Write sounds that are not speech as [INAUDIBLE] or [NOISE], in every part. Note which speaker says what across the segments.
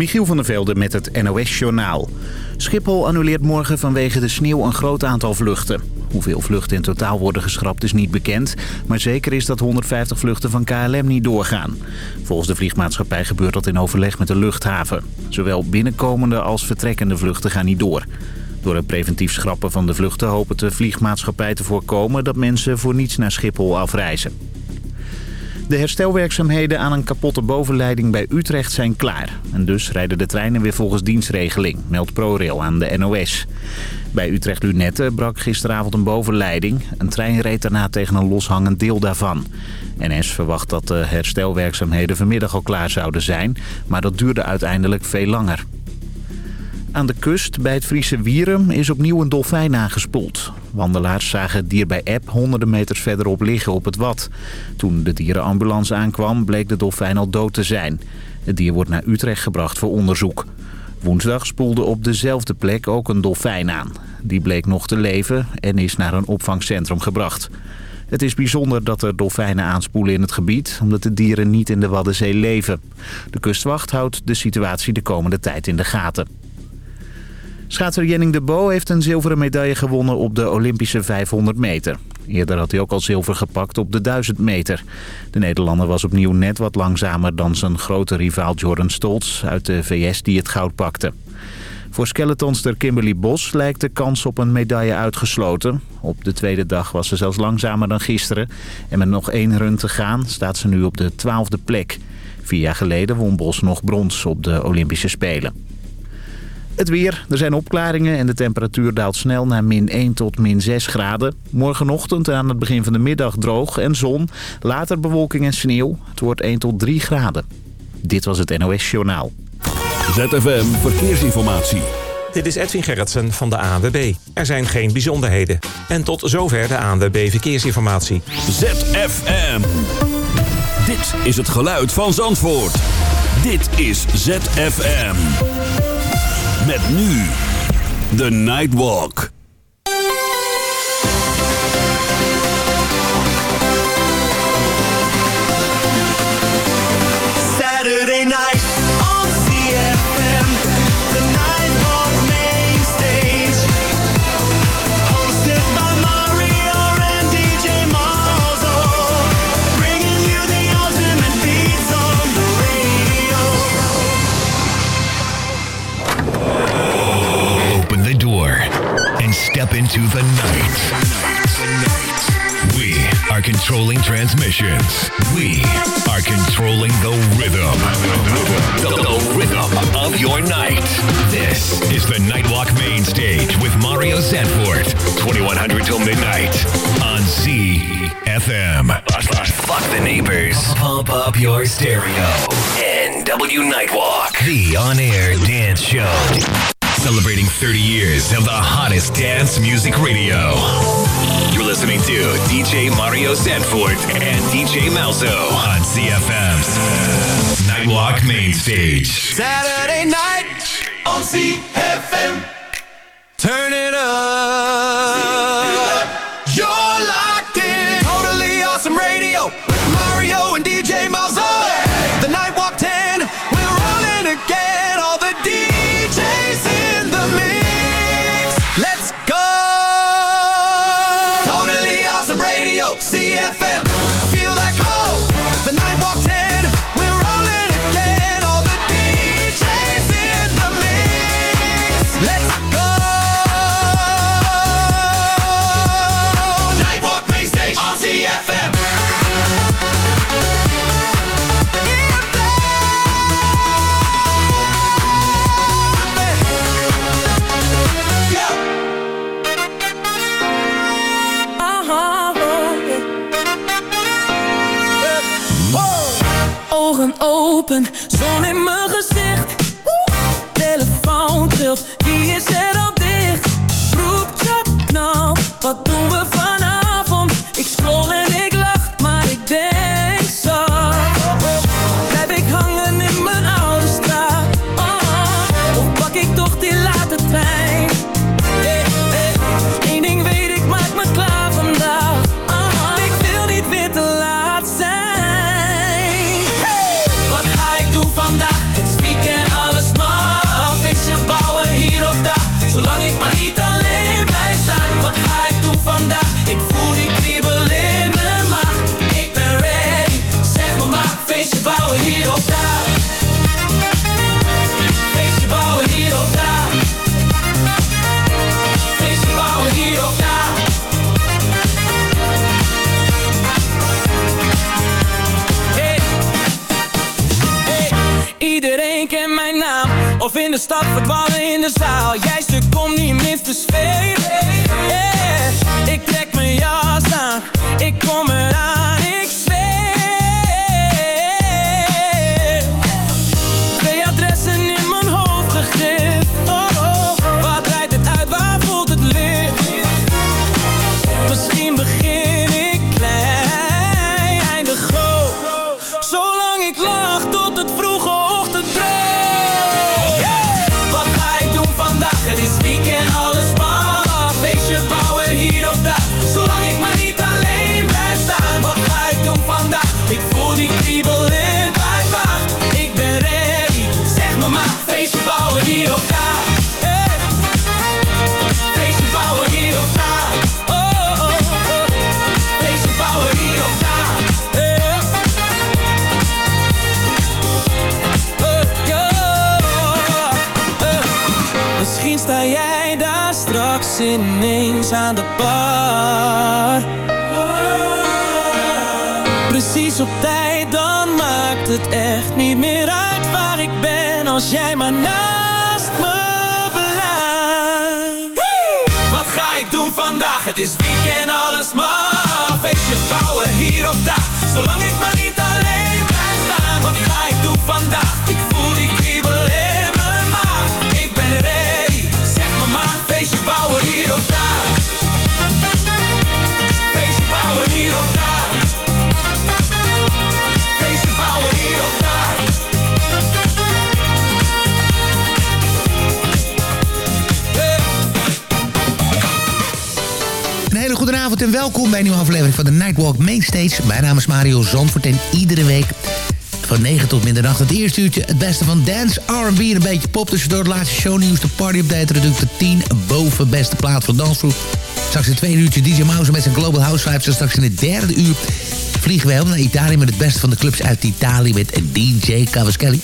Speaker 1: Michiel van der Velde met het NOS-journaal. Schiphol annuleert morgen vanwege de sneeuw een groot aantal vluchten. Hoeveel vluchten in totaal worden geschrapt is niet bekend... maar zeker is dat 150 vluchten van KLM niet doorgaan. Volgens de vliegmaatschappij gebeurt dat in overleg met de luchthaven. Zowel binnenkomende als vertrekkende vluchten gaan niet door. Door het preventief schrappen van de vluchten hoopt de vliegmaatschappij te voorkomen... dat mensen voor niets naar Schiphol afreizen. De herstelwerkzaamheden aan een kapotte bovenleiding bij Utrecht zijn klaar. En dus rijden de treinen weer volgens dienstregeling, meldt ProRail aan de NOS. Bij Utrecht Lunette brak gisteravond een bovenleiding. Een trein reed daarna tegen een loshangend deel daarvan. NS verwacht dat de herstelwerkzaamheden vanmiddag al klaar zouden zijn, maar dat duurde uiteindelijk veel langer. Aan de kust bij het Friese Wierum is opnieuw een dolfijn aangespoeld. Wandelaars zagen het dier bij App honderden meters verderop liggen op het Wad. Toen de dierenambulance aankwam bleek de dolfijn al dood te zijn. Het dier wordt naar Utrecht gebracht voor onderzoek. Woensdag spoelde op dezelfde plek ook een dolfijn aan. Die bleek nog te leven en is naar een opvangcentrum gebracht. Het is bijzonder dat er dolfijnen aanspoelen in het gebied... omdat de dieren niet in de Waddenzee leven. De kustwacht houdt de situatie de komende tijd in de gaten. Schaatser Jenning de Bo heeft een zilveren medaille gewonnen op de Olympische 500 meter. Eerder had hij ook al zilver gepakt op de 1000 meter. De Nederlander was opnieuw net wat langzamer dan zijn grote rivaal Jordan Stoltz uit de VS die het goud pakte. Voor skeletonster Kimberly Bos lijkt de kans op een medaille uitgesloten. Op de tweede dag was ze zelfs langzamer dan gisteren. En met nog één run te gaan staat ze nu op de twaalfde plek. Vier jaar geleden won Bos nog brons op de Olympische Spelen. Het weer. Er zijn opklaringen en de temperatuur daalt snel naar min 1 tot min 6 graden. Morgenochtend en aan het begin van de middag droog en zon. Later bewolking en sneeuw. Het wordt 1 tot 3 graden. Dit was het NOS Journaal.
Speaker 2: ZFM Verkeersinformatie.
Speaker 3: Dit is Edwin Gerritsen van de ANWB. Er zijn geen bijzonderheden. En tot zover de ANWB Verkeersinformatie.
Speaker 2: ZFM. Dit is het geluid van Zandvoort. Dit is ZFM. Met nu The Nightwalk.
Speaker 4: Into the night. We are controlling transmissions. We are controlling the rhythm. The, the rhythm of your night. This is the Nightwalk Main Stage with Mario Zanfort. 2100 till midnight on ZFM. Fuck the neighbors. Pump up your stereo. NW Nightwalk. The on-air dance show. Celebrating 30 years of the hottest dance music radio. You're listening to DJ Mario Sanford and DJ Malzo on CFM's Nightwalk Main Stage.
Speaker 5: Saturday night on CFM. Turn it up.
Speaker 6: Stad verdwalen in de zaal. Jij stuk kom niet mis te spelen
Speaker 7: Nightwalk Mainstage. Mijn naam is Mario Zandvoort en iedere week van 9 tot middernacht het eerste uurtje het beste van dance, R&B en een beetje pop. Tussendoor het laatste shownieuws, de party-update, natuurlijk de 10 boven beste plaat van dansgroep. Straks in het tweede uurtje DJ Mouse met zijn Global House Vibes. En straks in het derde uur vliegen we helemaal naar Italië met het beste van de clubs uit Italië met DJ Cavaschelli.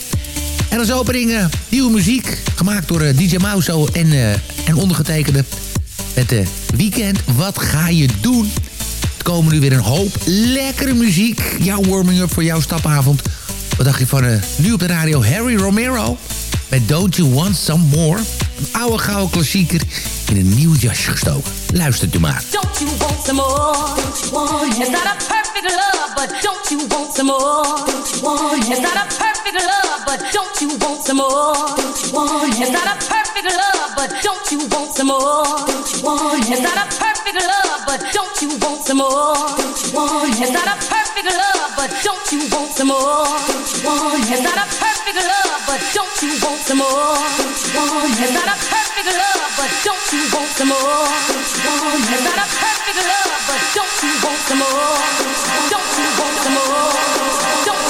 Speaker 7: En als opening uh, nieuwe muziek, gemaakt door eh, DJ Mauso en, uh, en ondergetekende de weekend. Wat ga je doen? Komen nu weer een hoop lekkere muziek. Jouw warming-up voor jouw stapavond. Wat dacht je van uh, nu op de radio Harry Romero? Met Don't You Want Some More? Een oude gouden klassieker in een nieuw jasje gestoken. Luistert u maar.
Speaker 8: Don't you want some more? Don't you want it? It's not a perfect love, but don't you want some more? Don't you want it? It's not a perfect love, but don't you want some more? Don't you want it? It's not a perfect love, but don't you want some more? Don't you want it? It's not a perfect love, but don't you want some more? Don't you want it? It's not a perfect love, but don't you want some more? Don't you want it? It's not a perfect love, but don't you want some more? Don't you want it? It's not a perfect love, but don't you want some more? It's not a perfect love, but don't you want some more? Don't you want some more? Don't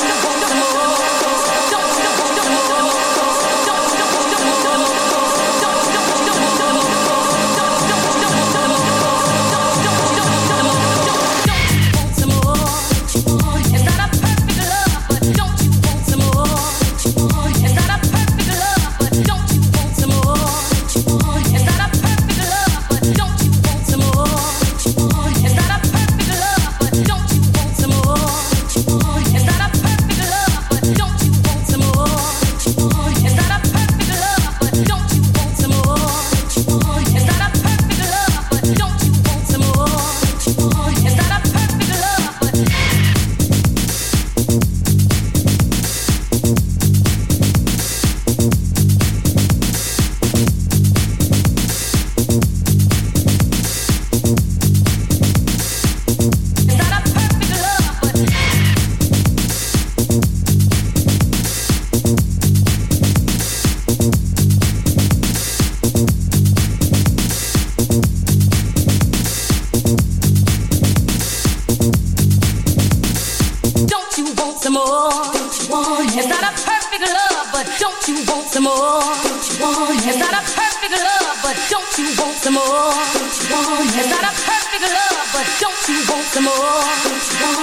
Speaker 8: some more.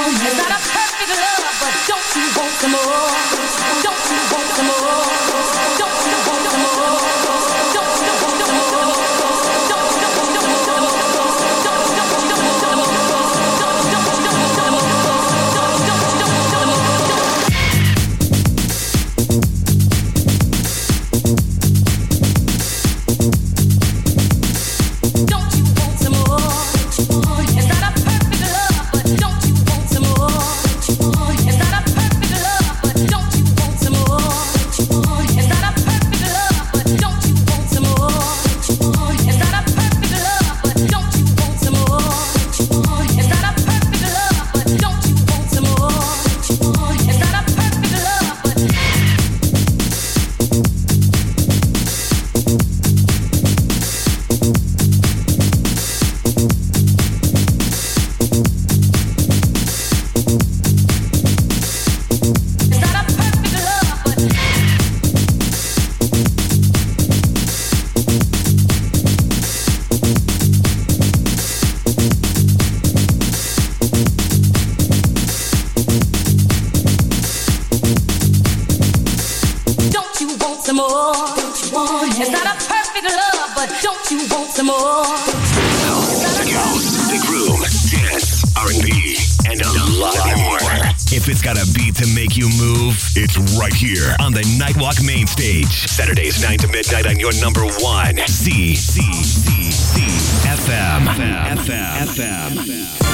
Speaker 4: want some more.
Speaker 9: The groove, dance, R&B, and a lot more. If it's got a beat to make you move, it's right here on the Nightwalk main stage. Saturdays 9 to midnight on your number one. C C C C FM FM. FM.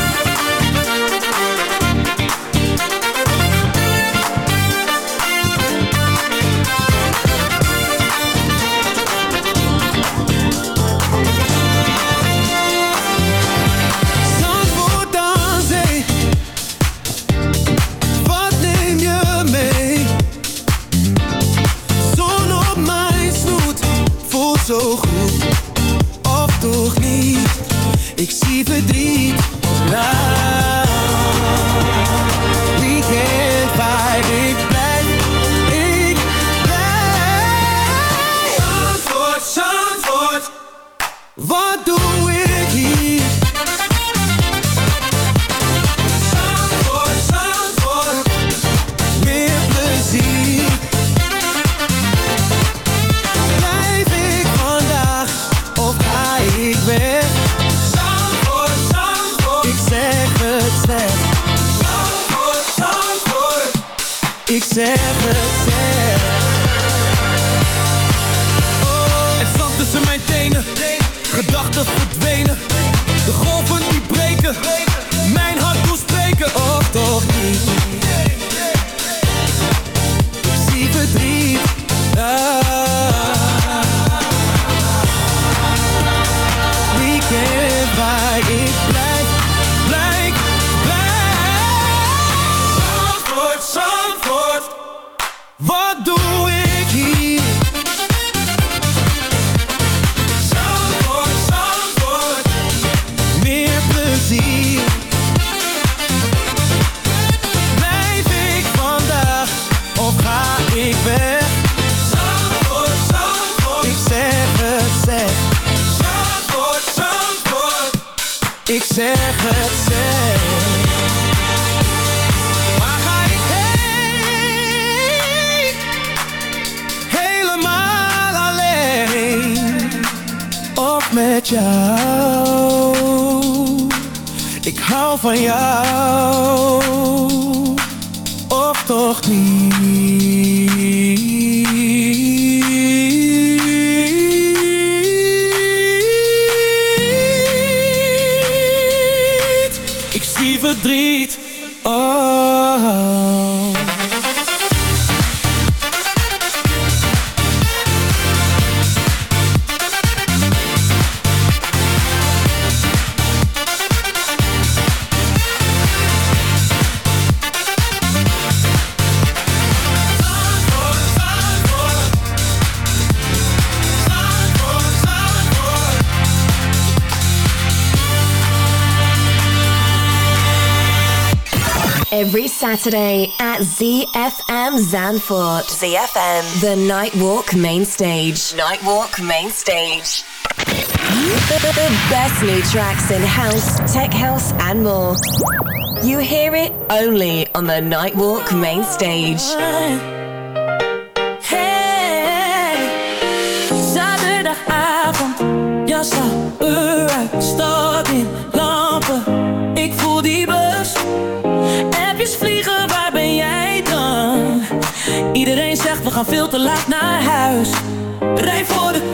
Speaker 10: Zanfort. ZFM. The Nightwalk Main Stage. Nightwalk Main Stage. the best new tracks in house, tech house, and more. You hear it only on the Nightwalk Main Stage.
Speaker 6: Hey, Saturday album, jag sa urakt gaan veel te laat naar huis. Rij voor de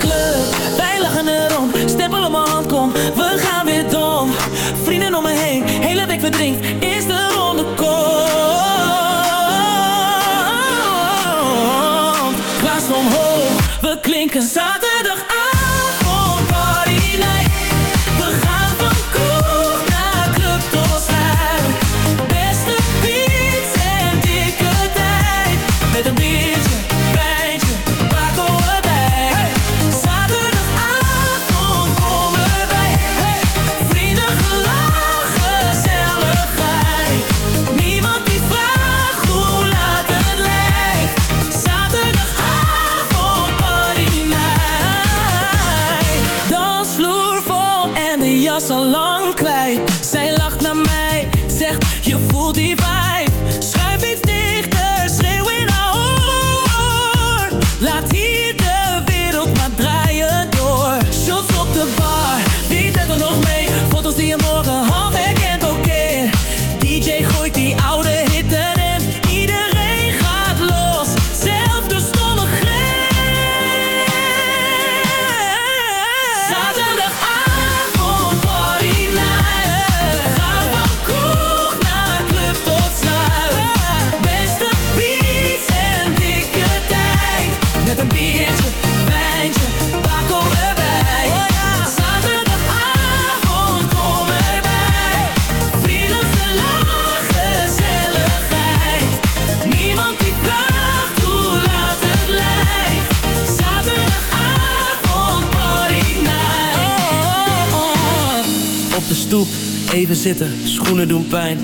Speaker 11: even zitten, schoenen doen pijn.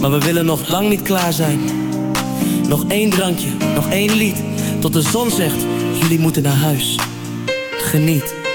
Speaker 11: Maar we willen nog lang niet klaar zijn. Nog één drankje, nog één lied. Tot de zon zegt, jullie moeten naar huis. Geniet.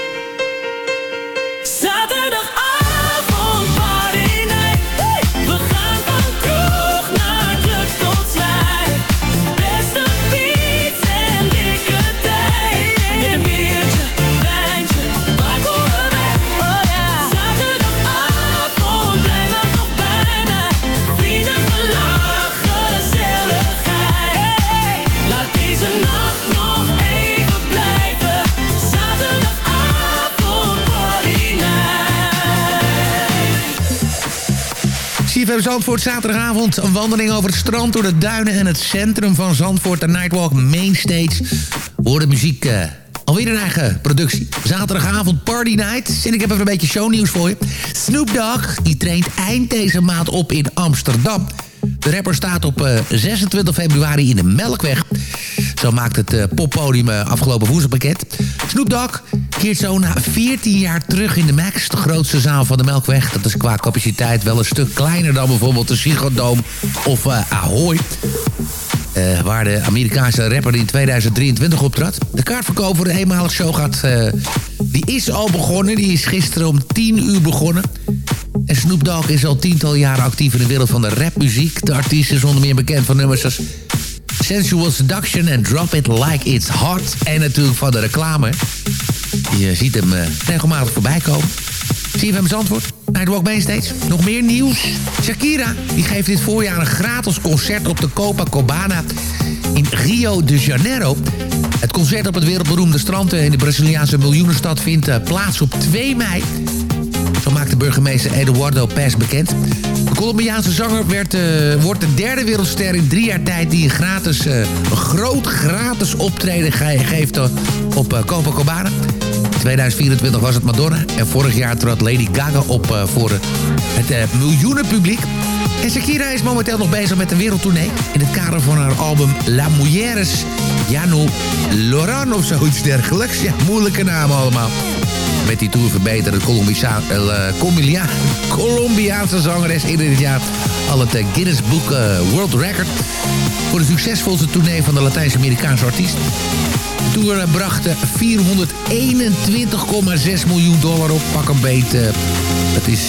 Speaker 7: CFM Zandvoort zaterdagavond. Een wandeling over het strand, door de duinen en het centrum van Zandvoort. De Nightwalk Mainstage. Hoor de muziek... Uh, alweer een eigen productie. Zaterdagavond Party Night. En ik heb even een beetje shownieuws voor je. Snoop Dogg, die traint eind deze maand op in Amsterdam. De rapper staat op uh, 26 februari in de Melkweg. Zo maakt het uh, poppodium afgelopen woensdag bekend. Snoop Dogg zo na 14 jaar terug in de Max, de grootste zaal van de Melkweg. Dat is qua capaciteit wel een stuk kleiner dan bijvoorbeeld de Ziggo of uh, Ahoy. Uh, waar de Amerikaanse rapper in 2023 optrad. De kaartverkoop voor de eenmalige show gaat... Uh, die is al begonnen. Die is gisteren om 10 uur begonnen. En Snoop Dogg is al tiental jaren actief in de wereld van de rapmuziek. De artiest is onder meer bekend van nummers als... Sensual Seduction en Drop It Like It's Hot. En natuurlijk van de reclame. Je ziet hem uh, regelmatig voorbij komen. Zie je hem antwoord? Nightwalk Mainstage. Nog meer nieuws. Shakira die geeft dit voorjaar een gratis concert op de Copacabana in Rio de Janeiro. Het concert op het wereldberoemde strand in de Braziliaanse miljoenenstad vindt uh, plaats op 2 mei. Zo maakte burgemeester Eduardo Pes bekend. De Colombiaanse zanger werd, uh, wordt de derde wereldster in drie jaar tijd... die een, gratis, een groot gratis optreden ge geeft op uh, Copacabana. In 2024 was het Madonna. En vorig jaar trad Lady Gaga op voor het miljoenenpubliek. En Shakira is momenteel nog bezig met een wereldtournee. In het kader van haar album La Mujeres Jano Loran of zoiets dergelijks. Ja, moeilijke namen allemaal. Met die tour verbeterde Colombia uh, Colombiaanse zangeres in dit jaar al het uh, Guinness Book World Record voor de succesvolste tournee van de Latijns-Amerikaanse artiest. De tour bracht 421,6 miljoen dollar op. Pak een beet. dat is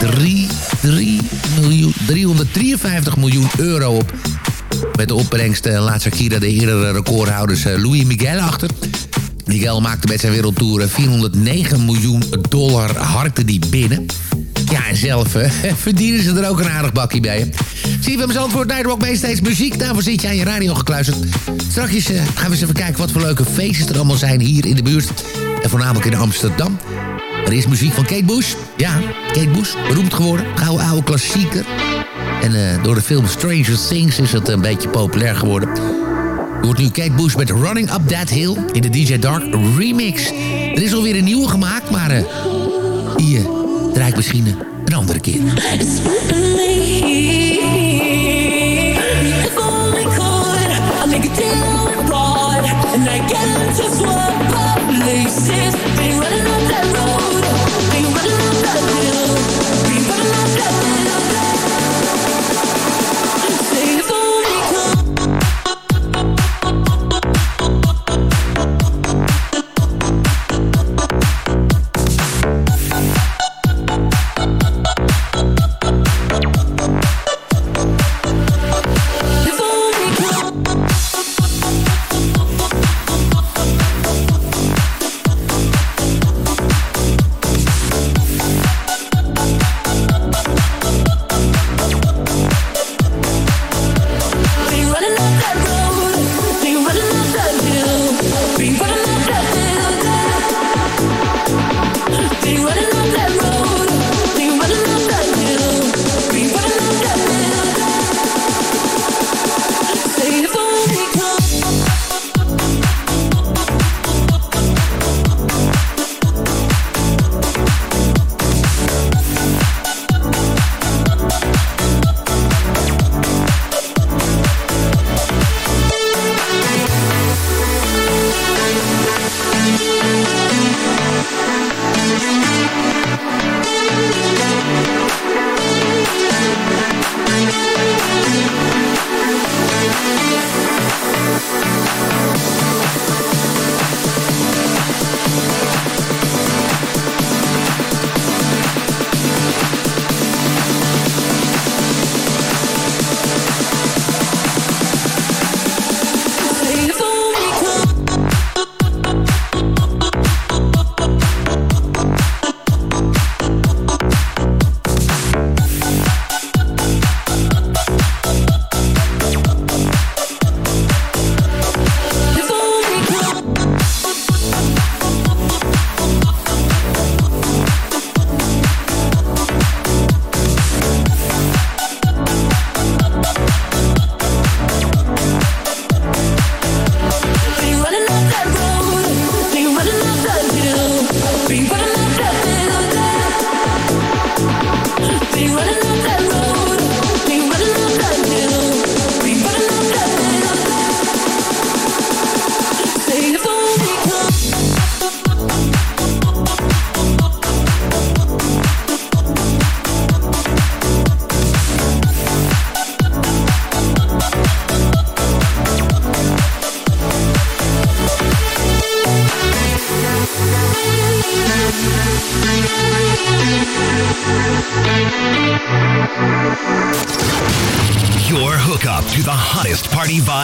Speaker 7: 3, 3 miljoen, 353 miljoen euro op. Met de opbrengst laat Shakira de eerdere recordhouders Louis Miguel achter. Miguel maakte met zijn wereldtour 409 miljoen dollar harten die binnen. Ja, en zelf [LAUGHS] verdienen ze er ook een aardig bakje bij. Zie je hem voor Nightwalk mee steeds muziek. Daarvoor zit je aan je radio gekluisterd. Straks uh, gaan we eens even kijken wat voor leuke feestjes er allemaal zijn hier in de buurt. En voornamelijk in Amsterdam. Er is muziek van Kate Bush. Ja, Kate Bush, beroemd geworden. Gouden oude klassieker. En uh, door de film Stranger Things is het een beetje populair geworden. Hoort nu Kate Bush met Running Up That Hill in de DJ Dark remix. Er is alweer een nieuwe gemaakt, maar uh, die uh, draai ik misschien een andere keer.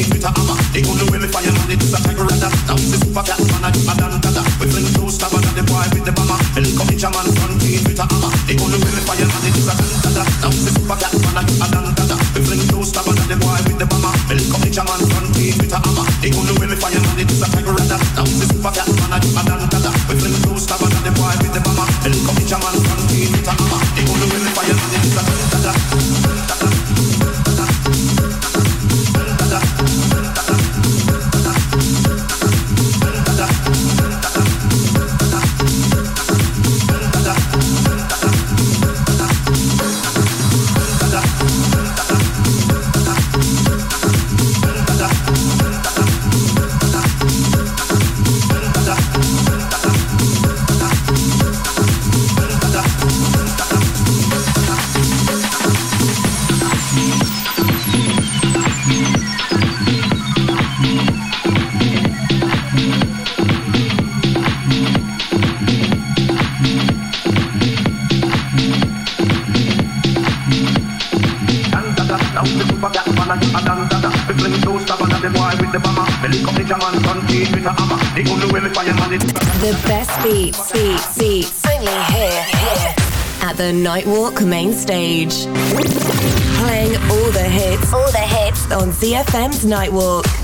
Speaker 12: Ik wil nu. hammer. They The
Speaker 10: best beats, beats, beats, only here, here at the Nightwalk main stage. Playing all the hits, all the hits on ZFM's Nightwalk.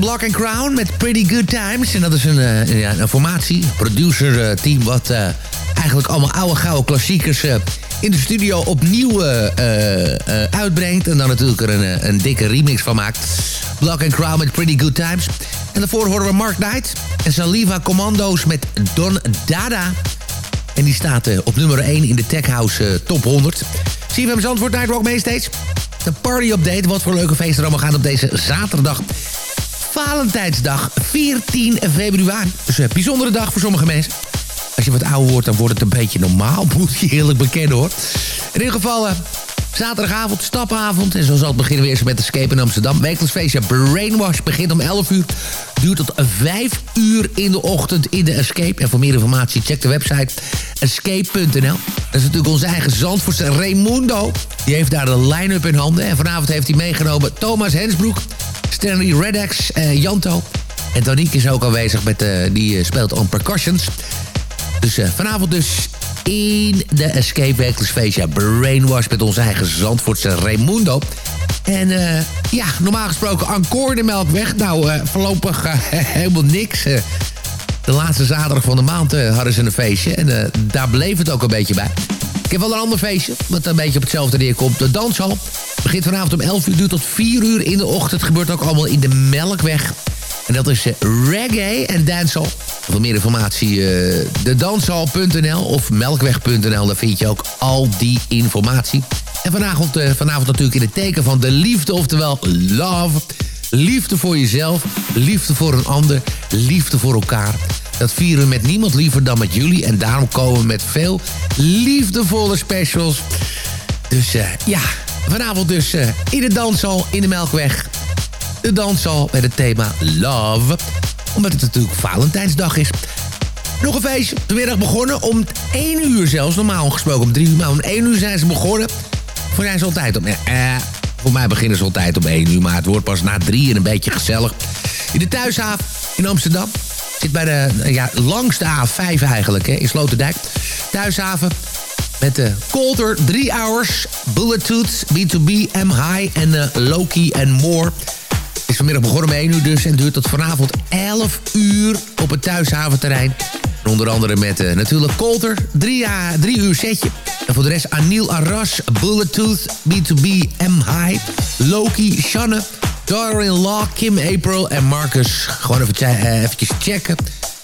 Speaker 7: Van Block and Crown met Pretty Good Times. En dat is een, ja, een formatie, producer team... wat uh, eigenlijk allemaal oude gouden klassiekers... In de studio opnieuw uitbrengt. En dan natuurlijk er een, een dikke remix van maakt. Block and Crown met Pretty Good Times. En daarvoor horen we Mark Knight en Saliva Commando's met Don Dada. En die staat op nummer 1 in de Tech House Top 100. Zie je hem Zandvoort Nightwalk mee steeds? De party update. Wat voor leuke feesten er allemaal gaan op deze zaterdag. Valentijnsdag, 14 februari. Dus een bijzondere dag voor sommige mensen. Als je wat ouder wordt, dan wordt het een beetje normaal. [LAUGHS] Moet je eerlijk bekennen hoor. In ieder geval, uh, zaterdagavond, stapavond. En zo zal het beginnen we eerst met Escape in Amsterdam. Wekelijks Brainwash begint om 11 uur. Duurt tot 5 uur in de ochtend in de Escape. En voor meer informatie check de website escape.nl. Dat is natuurlijk onze eigen Zandvoortse Raimundo. Die heeft daar de line-up in handen. En vanavond heeft hij meegenomen Thomas Hensbroek, Stanley Redex, uh, Janto. En Toniek is ook aanwezig, met, uh, die speelt on percussions. Dus vanavond dus in de Escape Wekelijks feestje Brainwash met onze eigen Zandvoortse Raimundo. En ja, normaal gesproken encore de Melkweg. Nou, voorlopig [LAUGHS] helemaal niks. de laatste zaterdag van de maand hadden ze een feestje. En daar bleef het ook een beetje bij. Ik heb wel een ander feestje, wat een beetje op hetzelfde neerkomt. De danshal begint vanavond om 11 uur, duurt tot 4 uur in de ochtend. Het gebeurt ook allemaal in de Melkweg. En dat is reggae en dancehall. Voor meer informatie uh, dedanshal.nl of melkweg.nl. Daar vind je ook al die informatie. En vanavond, uh, vanavond natuurlijk in het teken van de liefde, oftewel love. Liefde voor jezelf, liefde voor een ander, liefde voor elkaar. Dat vieren we met niemand liever dan met jullie. En daarom komen we met veel liefdevolle specials. Dus uh, ja, vanavond dus in de danshal in de Melkweg. De danshal met het thema Love omdat het natuurlijk Valentijnsdag is. Nog een feestje. Vanmiddag begonnen om 1 uur zelfs. Normaal gesproken om 3 uur. Maar om 1 uur zijn ze begonnen. Voor zijn ze altijd om... Eh, voor mij beginnen ze altijd om 1 uur. Maar het wordt pas na 3 en een beetje gezellig. In de Thuishaven in Amsterdam. Zit bij de... Ja, langs de A5 eigenlijk. Hè, in Sloterdijk. Thuishaven. Met de Colter 3 Hours. Bullet Tooth. B2B. M High. En uh, Loki en More is vanmiddag begonnen om 1 uur dus en duurt tot vanavond 11 uur op het thuishaventerrein. En onder andere met uh, natuurlijk Colter, 3 uh, drie uur setje. En voor de rest Anil Arras, Bulletooth, B2B, M High, Loki, Shanne, Daughter-in-Law, Kim April en Marcus. Gewoon even uh, eventjes checken.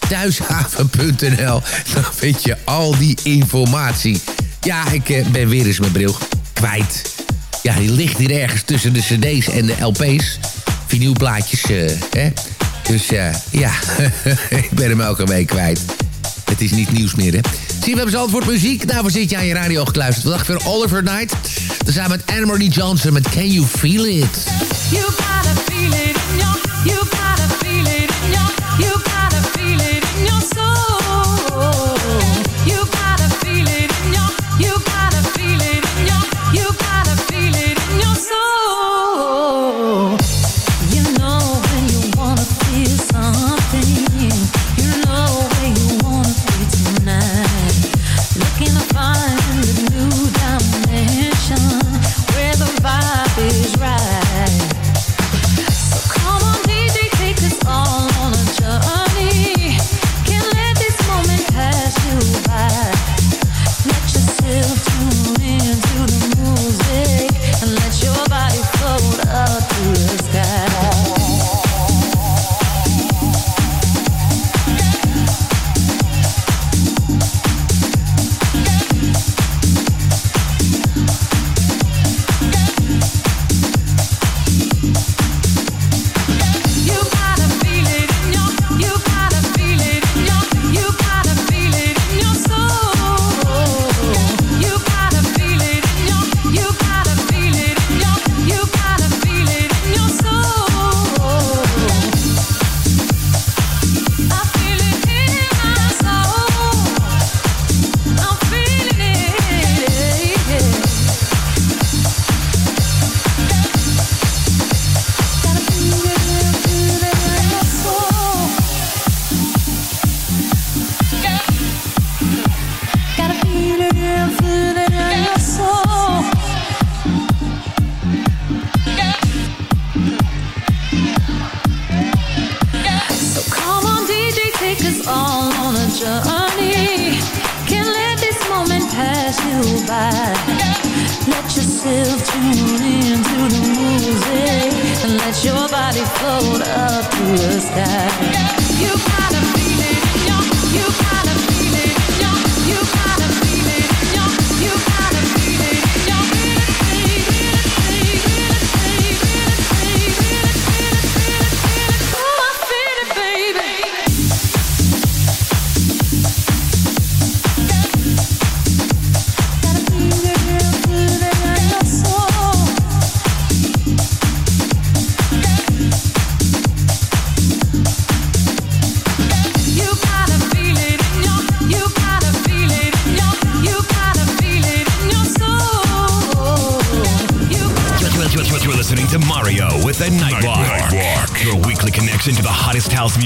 Speaker 7: Thuishaven.nl, dan vind je al die informatie. Ja, ik uh, ben weer eens mijn bril kwijt. Ja, die ligt hier ergens tussen de cd's en de lp's vinylplaatjes. Uh, hè? Dus uh, ja, [LAUGHS] ik ben hem elke week kwijt. Het is niet nieuws meer, hè. Zie, we hebben ze antwoord muziek. Daarvoor zit je aan je radio gekluisterd. Vandaag weer Oliver Knight. We met Anne-Marie Johnson met Can You Feel It? You gotta feel it in your, you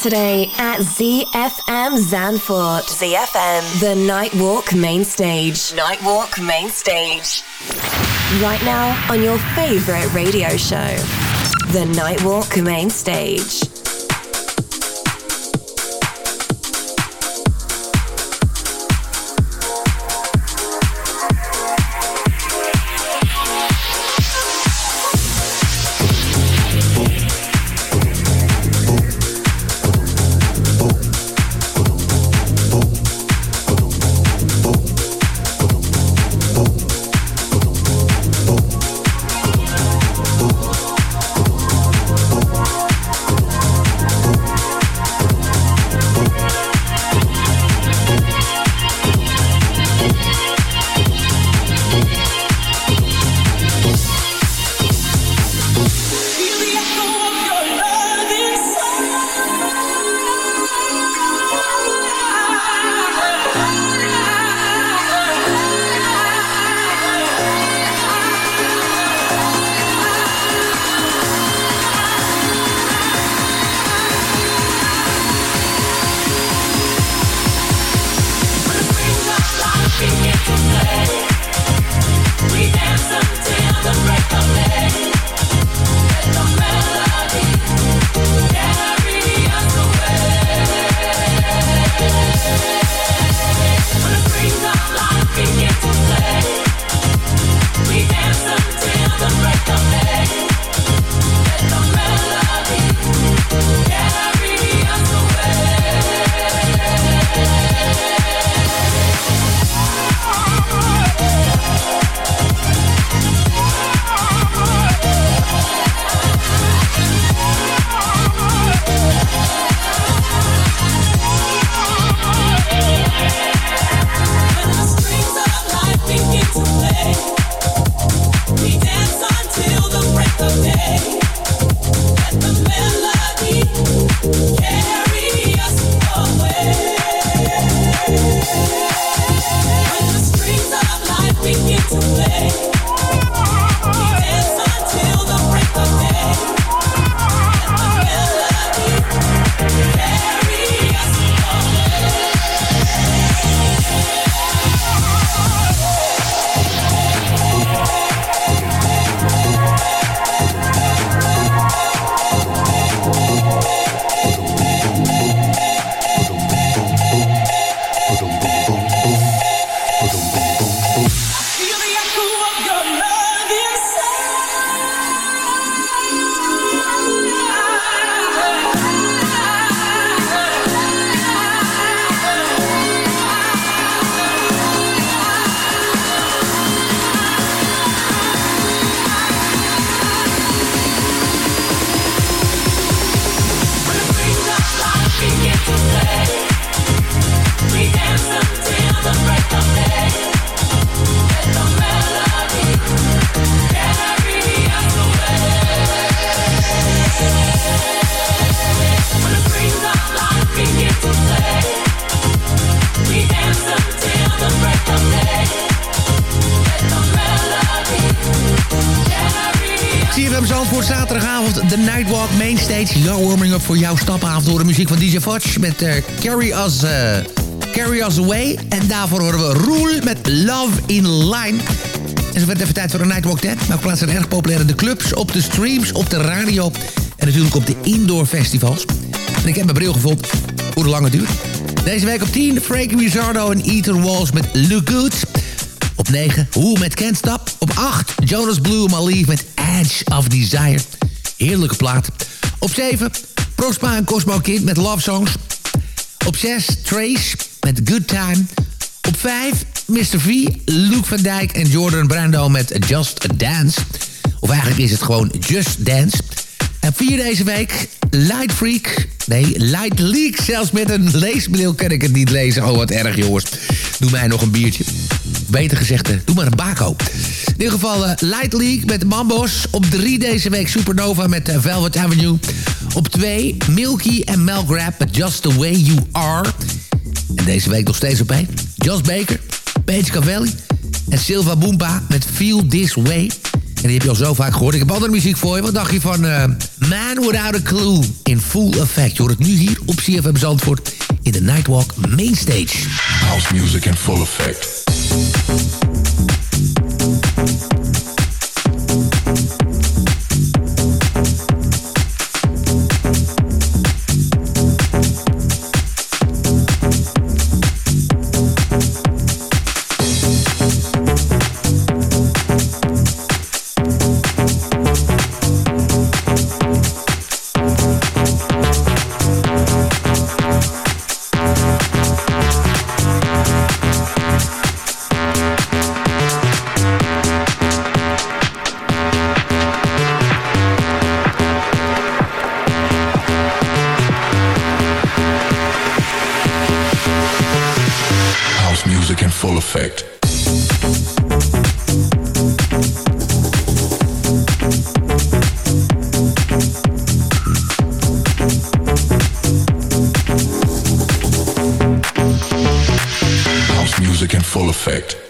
Speaker 10: Saturday at ZFM Zanfort. ZFM. The Nightwalk Main Stage. Nightwalk Main Stage. Right now on your favorite radio show. The Nightwalk Main Stage.
Speaker 7: When the strings of life begin to voor jouw stapavond door de muziek van DJ Fudge met uh, Carry, Us, uh, Carry Us Away. En daarvoor horen we Rule met Love in Line. En zo werd even tijd voor een Nightwalk 10. Maar plaatsen erg populair in de clubs, op de streams, op de radio... en natuurlijk op de indoor festivals. En ik heb mijn bril gevonden hoe lang het duurt. Deze week op 10, Frankie Rizzardo en Ethan Walls met Look Good. Op 9, Who met Can't Stop. Op 8, Jonas Blue Malief met Edge of Desire. Heerlijke plaat. Op 7, Prospa en Cosmo Kid met Love Songs. Op 6 Trace met Good Time. Op 5 Mr. V, Luke van Dijk en Jordan Brando met Just a Dance. Of eigenlijk is het gewoon Just Dance. En 4 deze week Light Freak. Nee, Light Leak. Zelfs met een leesbril kan ik het niet lezen. Oh, wat erg, jongens. Doe mij nog een biertje. Beter gezegd, eh, doe maar een bako. In ieder geval uh, Light League met Mambos. Op 3 deze week Supernova met uh, Velvet Avenue. Op 2 Milky en Mel met Just The Way You Are. En deze week nog steeds op 1. Josh Baker, Paige Cavalli en Silva Boomba met Feel This Way. En die heb je al zo vaak gehoord. Ik heb andere muziek voor je. Wat dacht je van Man Without a Clue in Full Effect? Je hoort het nu hier op CFM Zandvoort in de Nightwalk Mainstage.
Speaker 13: House music in full effect.
Speaker 14: Thank you. Full effect.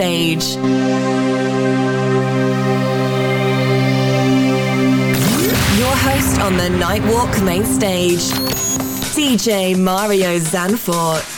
Speaker 10: Stage. Your host on the Nightwalk main stage. DJ Mario Zanfort.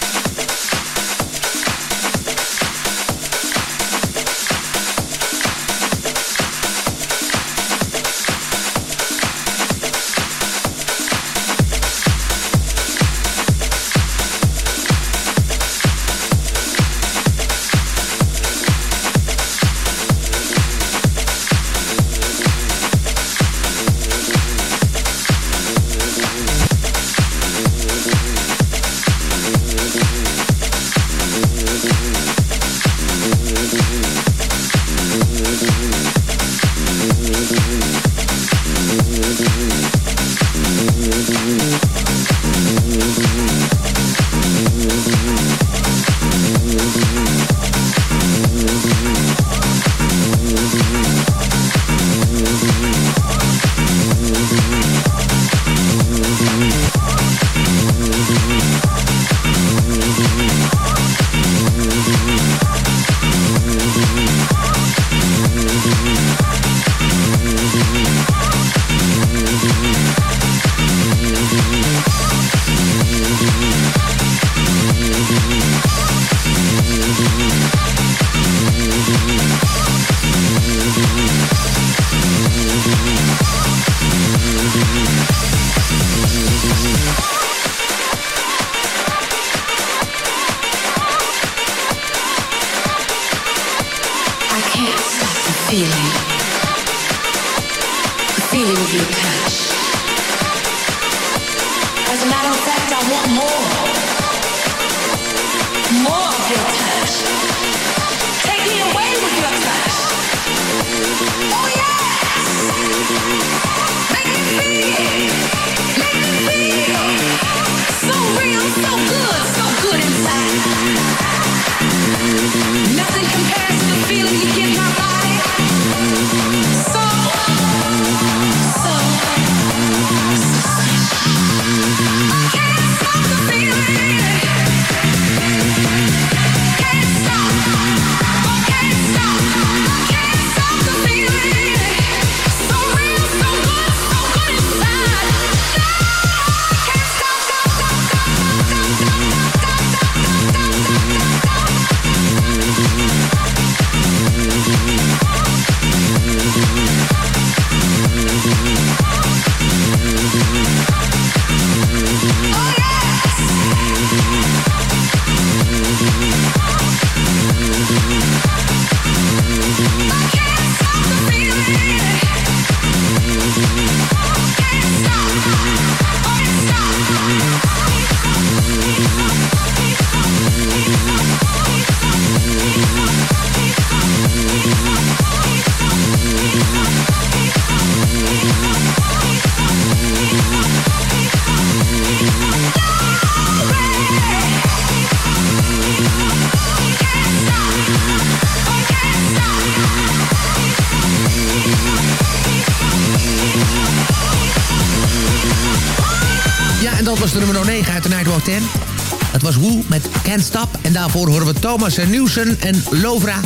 Speaker 7: Daarvoor horen we Thomas Newson en Lovra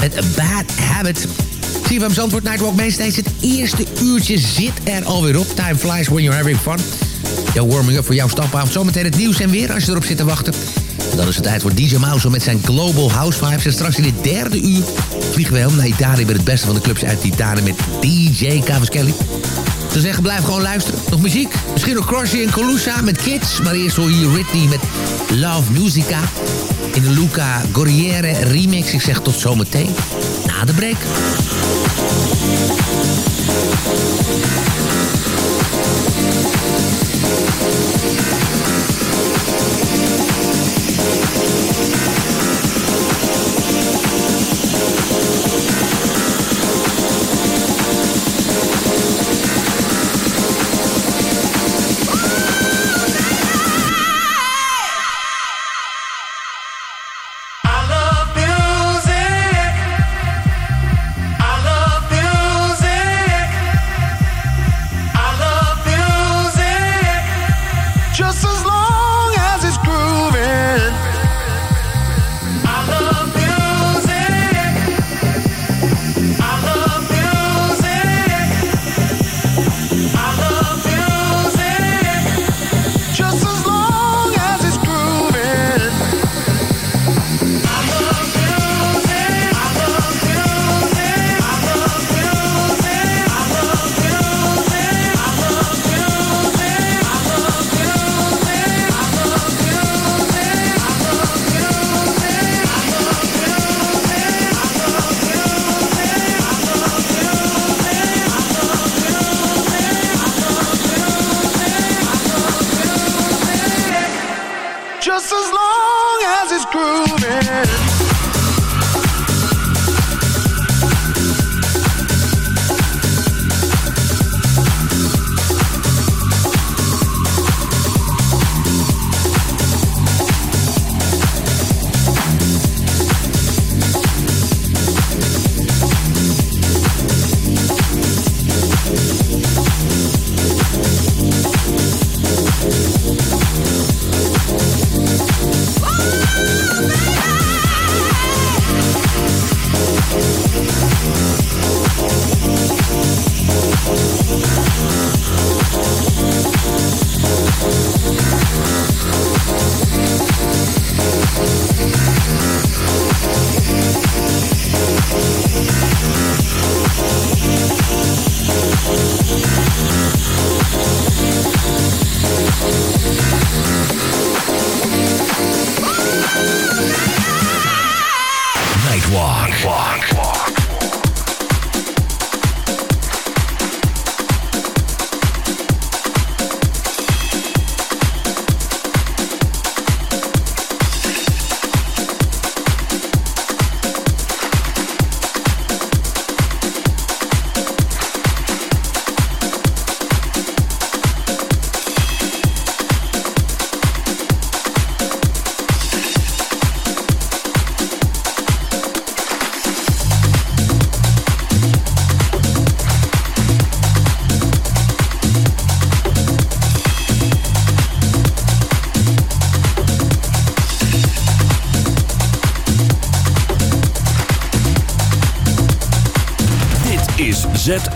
Speaker 7: met A Bad Habit. CFM Zandvoort Nightwalk Mainstage. Het eerste uurtje zit er alweer op. Time flies when you're having fun. Jouw warming up voor jouw stapavond. Zometeen het nieuws en weer als je erop zit te wachten. En dan is het tijd voor DJ Mouse met zijn Global House Vibes. En straks in het derde uur vliegen we helemaal naar Italië... met het beste van de clubs uit Italië met DJ Cavaschelli. Te zeggen, blijf gewoon luisteren. Nog muziek? Misschien nog Crosby en Colusa met Kids. Maar eerst hoor je Whitney met Love Musica. In de Luca Gorriere remix. Ik zeg tot zometeen. Na de break.